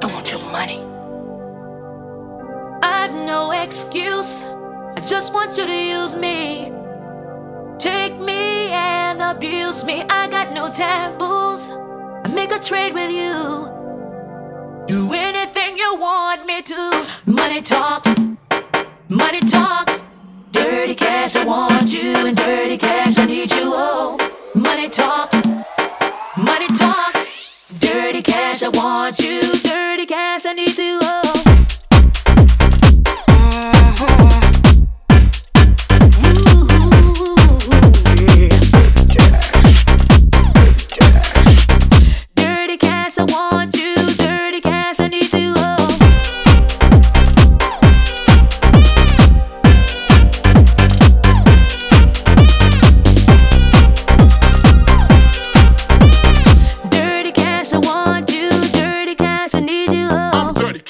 I want your money. I've no excuse. I just want you to use me. Take me and abuse me. I got no taboos. I make a trade with you. Do anything you want me to. Money talks. Money talks. Dirty cash. I want you and dirty cash. Dirty cash, I need you. Uh. Oh. I want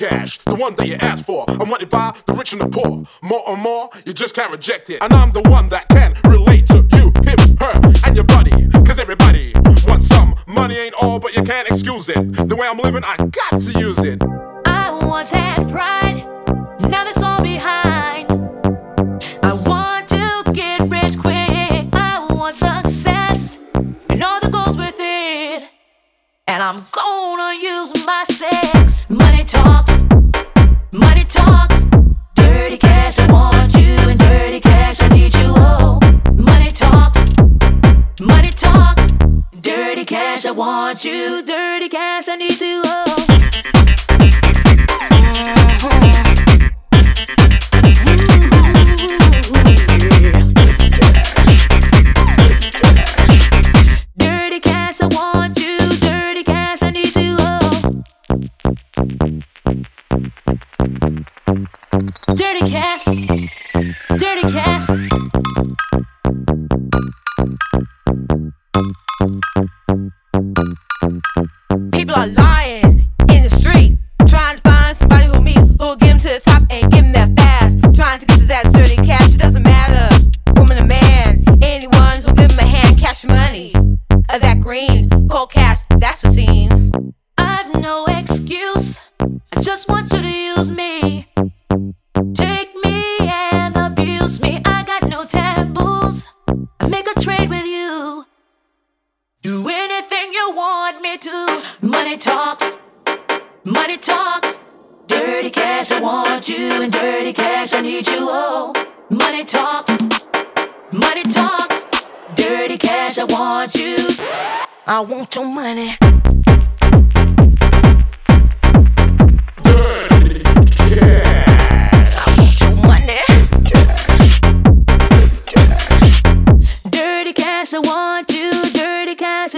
cash, the one that you asked for. I'm wanted by the rich and the poor. More and more, you just can't reject it. And I'm the one that can relate to you, him, her, and your buddy. Cause everybody wants some. Money ain't all, but you can't excuse it. The way I'm living, I got to use it. I once had pride, now that's all behind. I want to get rich quick. I want success and all that goes with it. And I'm gonna use my sex. Money talks, I want you, dirty cash, I need you. Oh. I want your money.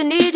need